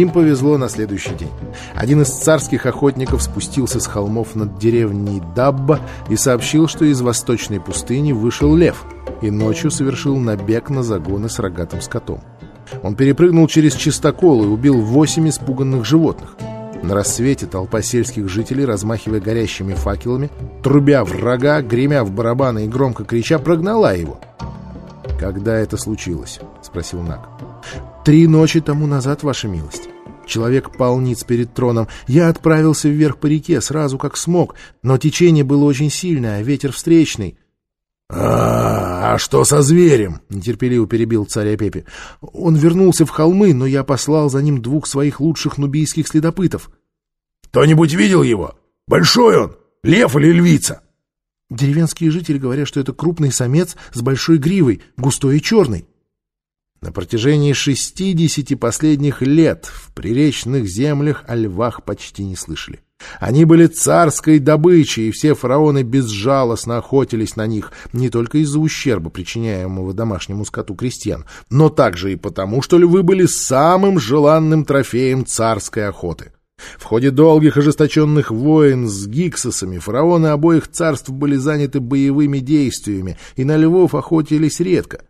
Им повезло на следующий день. Один из царских охотников спустился с холмов над деревней Дабба и сообщил, что из восточной пустыни вышел лев и ночью совершил набег на загоны с рогатым скотом. Он перепрыгнул через чистокол и убил восемь испуганных животных. На рассвете толпа сельских жителей, размахивая горящими факелами, трубя врага, гремя в барабаны и громко крича, прогнала его. «Когда это случилось?» — спросил Нак. «Три ночи тому назад, ваша милость. Человек пал ниц перед троном. Я отправился вверх по реке сразу как смог, но течение было очень сильное, а ветер встречный. «А, -а, что со зверем?» — нетерпеливо перебил царя Пепе. «Он вернулся в холмы, но я послал за ним двух своих лучших нубийских следопытов». «Кто-нибудь видел его? Большой он? Лев или львица?» Деревенские жители говорят, что это крупный самец с большой гривой, густой и черный. На протяжении шестидесяти последних лет в приречных землях о львах почти не слышали. Они были царской добычей, и все фараоны безжалостно охотились на них, не только из-за ущерба, причиняемого домашнему скоту крестьян, но также и потому, что львы были самым желанным трофеем царской охоты. В ходе долгих ожесточенных войн с гиксосами фараоны обоих царств были заняты боевыми действиями, и на львов охотились редко.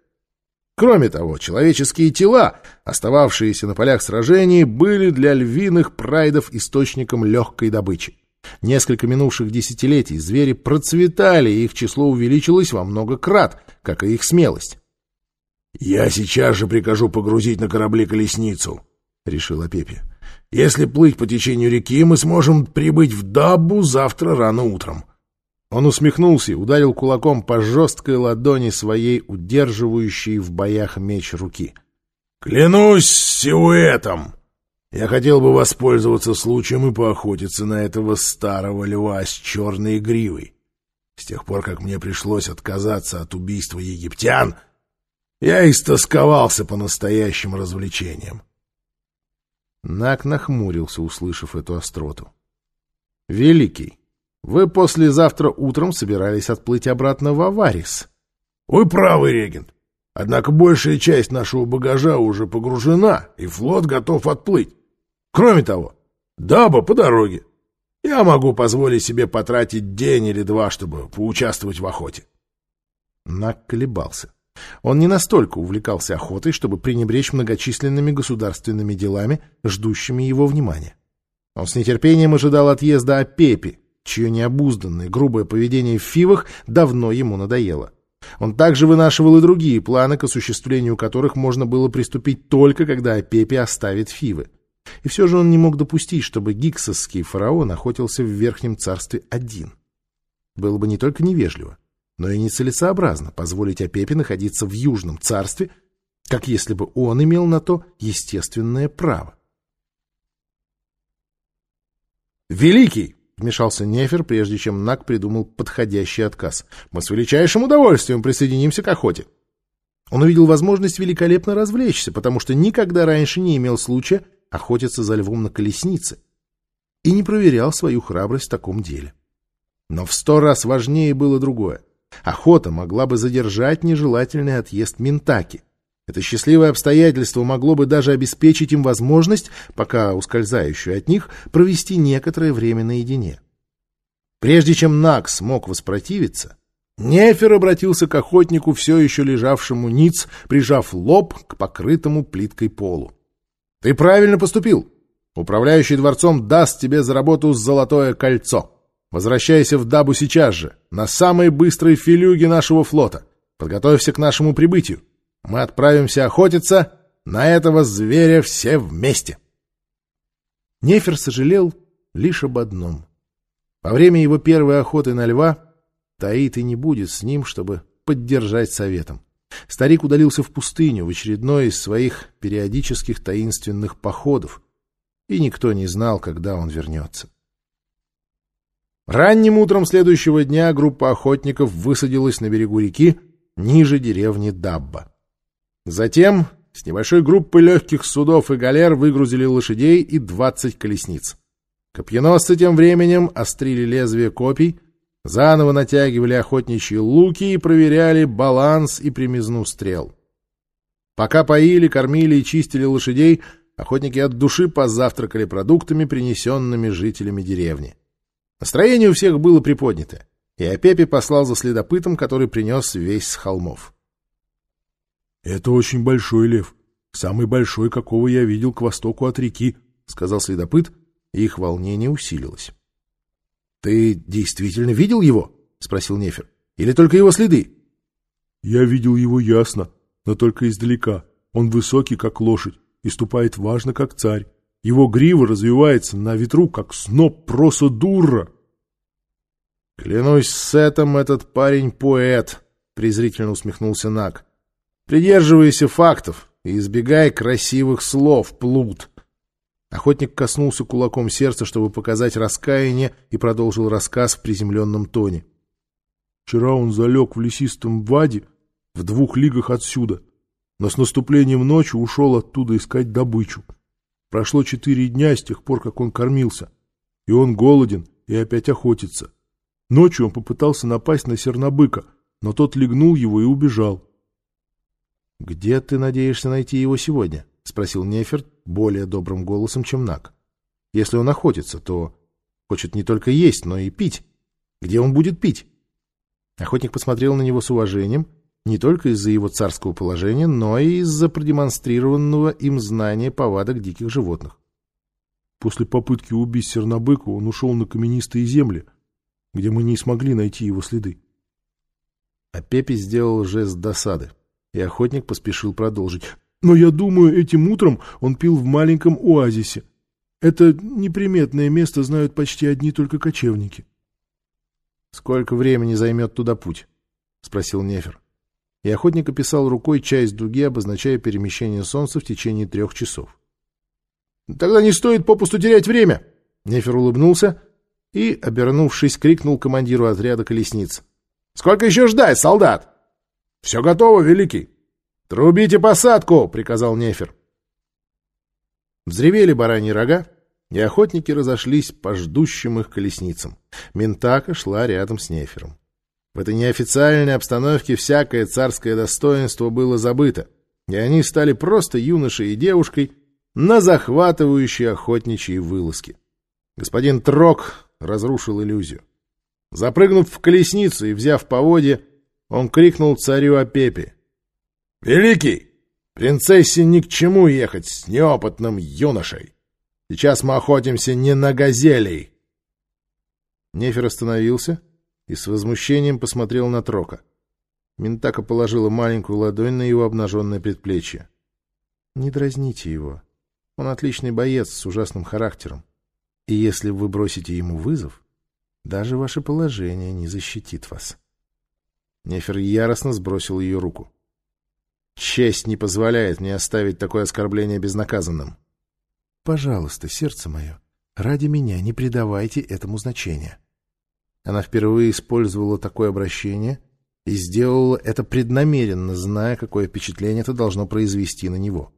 Кроме того, человеческие тела, остававшиеся на полях сражений, были для львиных прайдов источником легкой добычи. Несколько минувших десятилетий звери процветали, и их число увеличилось во много крат, как и их смелость. — Я сейчас же прикажу погрузить на корабли колесницу, — решила Пепе. — Если плыть по течению реки, мы сможем прибыть в Даббу завтра рано утром. Он усмехнулся ударил кулаком по жесткой ладони своей удерживающей в боях меч руки. «Клянусь силуэтом! Я хотел бы воспользоваться случаем и поохотиться на этого старого льва с черной гривой. С тех пор, как мне пришлось отказаться от убийства египтян, я истосковался по настоящим развлечениям». Нак нахмурился, услышав эту остроту. «Великий, вы послезавтра утром собирались отплыть обратно в Аварис. — Вы правы, регент. Однако большая часть нашего багажа уже погружена, и флот готов отплыть. Кроме того, даба по дороге. Я могу позволить себе потратить день или два, чтобы поучаствовать в охоте. Нак колебался. Он не настолько увлекался охотой, чтобы пренебречь многочисленными государственными делами, ждущими его внимания. Он с нетерпением ожидал отъезда Апепи, чье необузданное, грубое поведение в фивах давно ему надоело. Он также вынашивал и другие планы, к осуществлению которых можно было приступить только, когда Апепи оставит фивы. И все же он не мог допустить, чтобы гиксосский фараон охотился в Верхнем Царстве один. Было бы не только невежливо, но и нецелесообразно позволить Апепе находиться в Южном Царстве, как если бы он имел на то естественное право. «Великий!» Вмешался Нефер, прежде чем Нак придумал подходящий отказ. «Мы с величайшим удовольствием присоединимся к охоте». Он увидел возможность великолепно развлечься, потому что никогда раньше не имел случая охотиться за львом на колеснице и не проверял свою храбрость в таком деле. Но в сто раз важнее было другое. Охота могла бы задержать нежелательный отъезд Ментаки. Это счастливое обстоятельство могло бы даже обеспечить им возможность, пока ускользающую от них, провести некоторое время наедине. Прежде чем Накс смог воспротивиться, Нефер обратился к охотнику, все еще лежавшему ниц, прижав лоб к покрытому плиткой полу. — Ты правильно поступил. Управляющий дворцом даст тебе за работу золотое кольцо. Возвращайся в Дабу сейчас же, на самой быстрой филюге нашего флота. Подготовься к нашему прибытию. Мы отправимся охотиться на этого зверя все вместе. Нефер сожалел лишь об одном. Во время его первой охоты на льва Таит и не будет с ним, чтобы поддержать советом. Старик удалился в пустыню в очередной из своих периодических таинственных походов, и никто не знал, когда он вернется. Ранним утром следующего дня группа охотников высадилась на берегу реки ниже деревни Дабба. Затем с небольшой группой легких судов и галер выгрузили лошадей и двадцать колесниц. Копьеносцы тем временем острили лезвие копий, заново натягивали охотничьи луки и проверяли баланс и примизну стрел. Пока поили, кормили и чистили лошадей, Охотники от души позавтракали продуктами, принесенными жителями деревни. Настроение у всех было приподнято, и Апепи послал за следопытом, который принес весь с холмов. — Это очень большой лев, самый большой, какого я видел к востоку от реки, — сказал следопыт, и их волнение усилилось. — Ты действительно видел его? — спросил Нефер. — Или только его следы? — Я видел его ясно, но только издалека. Он высокий, как лошадь, и ступает важно, как царь. Его грива развивается на ветру, как сноп проса дура. «Клянусь сетом, этот парень поэт», — презрительно усмехнулся Нак. «Придерживайся фактов и избегай красивых слов, плут». Охотник коснулся кулаком сердца, чтобы показать раскаяние, и продолжил рассказ в приземленном тоне. Вчера он залег в лесистом ваде в двух лигах отсюда, но с наступлением ночи ушел оттуда искать добычу. Прошло четыре дня с тех пор, как он кормился, и он голоден и опять охотится. Ночью он попытался напасть на сернобыка, но тот легнул его и убежал. — Где ты надеешься найти его сегодня? — спросил Неферт более добрым голосом, чем Нак. — Если он охотится, то хочет не только есть, но и пить. Где он будет пить? Охотник посмотрел на него с уважением, не только из-за его царского положения, но и из-за продемонстрированного им знания повадок диких животных. После попытки убить сернобыка он ушел на каменистые земли — где мы не смогли найти его следы. А Пепе сделал жест досады, и охотник поспешил продолжить. «Но я думаю, этим утром он пил в маленьком оазисе. Это неприметное место знают почти одни только кочевники». «Сколько времени займет туда путь?» — спросил Нефер. И охотник описал рукой часть дуги, обозначая перемещение солнца в течение трех часов. «Тогда не стоит попусту терять время!» Нефер улыбнулся и, обернувшись, крикнул командиру отряда колесниц. — Сколько еще ждать, солдат? — Все готово, Великий. — Трубите посадку, — приказал Нефер. Взревели бараньи рога, и охотники разошлись по ждущим их колесницам. Ментака шла рядом с Нефером. В этой неофициальной обстановке всякое царское достоинство было забыто, и они стали просто юношей и девушкой на захватывающей охотничьи вылазки. Господин Трок разрушил иллюзию. Запрыгнув в колесницу и взяв поводья, он крикнул царю о Пепе. «Великий! Принцессе ни к чему ехать с неопытным юношей! Сейчас мы охотимся не на газелей!» Нефер остановился и с возмущением посмотрел на Трока. Ментака положила маленькую ладонь на его обнаженное предплечье. «Не дразните его. Он отличный боец с ужасным характером. И если вы бросите ему вызов, даже ваше положение не защитит вас. Нефер яростно сбросил ее руку. Честь не позволяет мне оставить такое оскорбление безнаказанным. Пожалуйста, сердце мое, ради меня не придавайте этому значения. Она впервые использовала такое обращение и сделала это преднамеренно, зная, какое впечатление это должно произвести на него.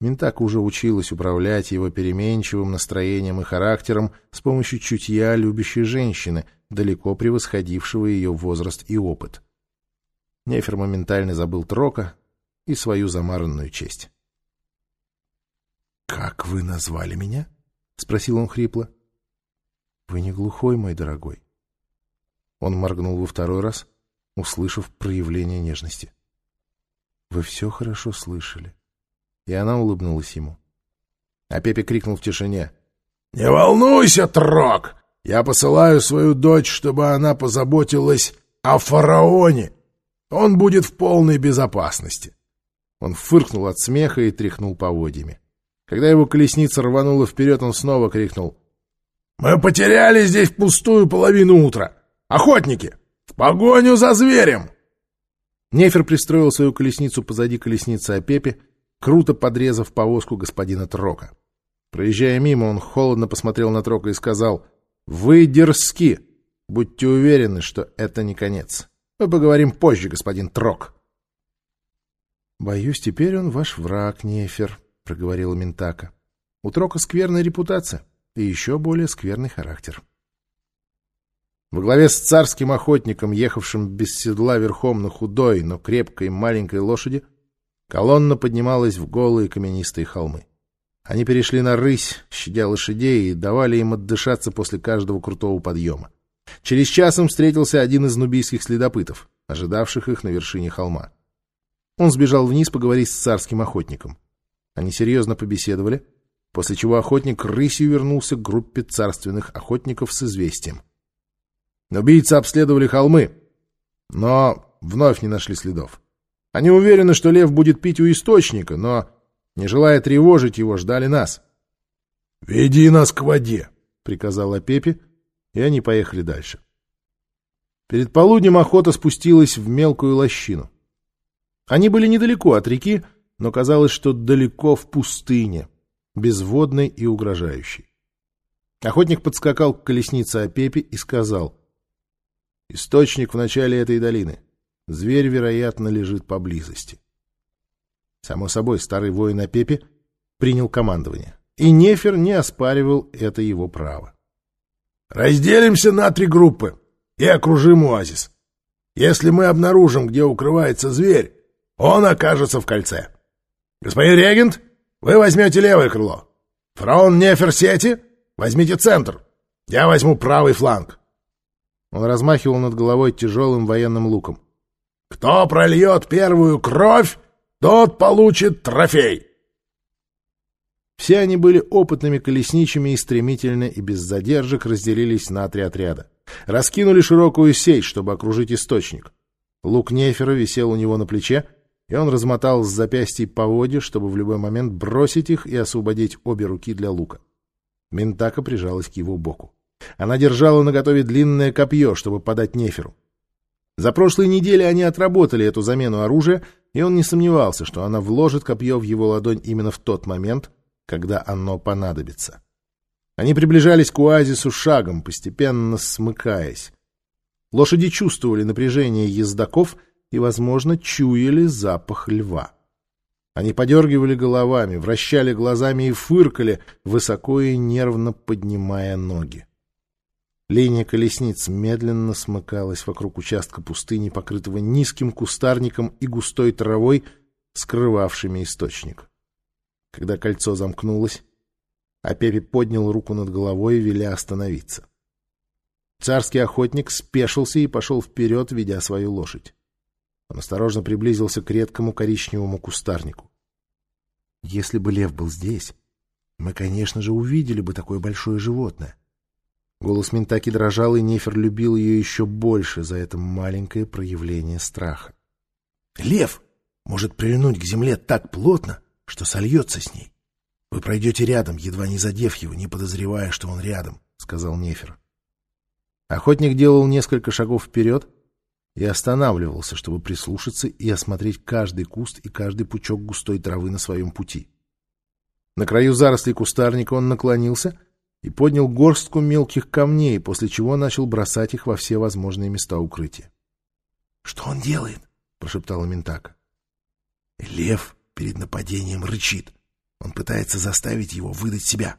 Ментака уже училась управлять его переменчивым настроением и характером с помощью чутья любящей женщины, далеко превосходившего ее возраст и опыт. Нефер моментально забыл Трока и свою замаранную честь. — Как вы назвали меня? — спросил он хрипло. — Вы не глухой, мой дорогой. Он моргнул во второй раз, услышав проявление нежности. — Вы все хорошо слышали. — и она улыбнулась ему. А Пепе крикнул в тишине. — Не волнуйся, Трок! Я посылаю свою дочь, чтобы она позаботилась о фараоне. Он будет в полной безопасности. Он фыркнул от смеха и тряхнул поводьями. Когда его колесница рванула вперед, он снова крикнул. — Мы потеряли здесь пустую половину утра. Охотники! В погоню за зверем! Нефер пристроил свою колесницу позади колесницы Апепи, круто подрезав повозку господина Трока. Проезжая мимо, он холодно посмотрел на Трока и сказал, «Вы дерзки! Будьте уверены, что это не конец. Мы поговорим позже, господин Трок». «Боюсь, теперь он ваш враг, Нефер», — проговорила Ментака. «У Трока скверная репутация и еще более скверный характер». Во главе с царским охотником, ехавшим без седла верхом на худой, но крепкой маленькой лошади, Колонна поднималась в голые каменистые холмы. Они перешли на рысь, щадя лошадей, и давали им отдышаться после каждого крутого подъема. Через час им встретился один из нубийских следопытов, ожидавших их на вершине холма. Он сбежал вниз поговорить с царским охотником. Они серьезно побеседовали, после чего охотник рысью вернулся к группе царственных охотников с известием. Убийцы обследовали холмы, но вновь не нашли следов. Они уверены, что лев будет пить у источника, но, не желая тревожить его, ждали нас. — Веди нас к воде, — приказала Пепе, и они поехали дальше. Перед полуднем охота спустилась в мелкую лощину. Они были недалеко от реки, но казалось, что далеко в пустыне, безводной и угрожающей. Охотник подскакал к колеснице Апепи и сказал, «Источник в начале этой долины. Зверь, вероятно, лежит поблизости». Само собой, старый воин Апепи принял командование, и Нефер не оспаривал это его право. «Разделимся на три группы и окружим оазис. Если мы обнаружим, где укрывается зверь, он окажется в кольце. Господин регент, вы возьмете левое крыло. Фараон Неферсети, возьмите центр. Я возьму правый фланг. Он размахивал над головой тяжелым военным луком. Кто прольет первую кровь, тот получит трофей. Все они были опытными колесничими и стремительно и без задержек разделились на три отряда. Раскинули широкую сеть, чтобы окружить источник. Лук Нефера висел у него на плече, и он размотал с запястья поводья, чтобы в любой момент бросить их и освободить обе руки для лука. Ментака прижалась к его боку. Она держала наготове длинное копье, чтобы подать Неферу. За прошлые недели они отработали эту замену оружия, и он не сомневался, что она вложит копье в его ладонь именно в тот момент, когда оно понадобится. Они приближались к оазису шагом, постепенно смыкаясь. Лошади чувствовали напряжение ездаков — и, возможно, чуяли запах льва. Они подергивали головами, вращали глазами и фыркали, высоко и нервно поднимая ноги. Линия колесниц медленно смыкалась вокруг участка пустыни, покрытого низким кустарником и густой травой, скрывавшими источник. Когда кольцо замкнулось, Апепи поднял руку над головой, веля остановиться. Царский охотник спешился и пошел вперед, ведя свою лошадь. Он осторожно приблизился к редкому коричневому кустарнику. Если бы лев был здесь, мы, конечно же, увидели бы такое большое животное. Голос Ментаки дрожал, и Нефер любил ее еще больше за это маленькое проявление страха. «Лев может прильнуть к земле так плотно, что сольется с ней. Вы пройдете рядом, едва не задев его, не подозревая, что он рядом», — сказал Нефер. Охотник делал несколько шагов вперед, и останавливался, чтобы прислушаться и осмотреть каждый куст и каждый пучок густой травы на своем пути. На краю зарослей кустарника он наклонился и поднял горстку мелких камней, после чего начал бросать их во все возможные места укрытия. — Что он делает? — прошептала Ментака. — Лев перед нападением рычит. Он пытается заставить его выдать себя.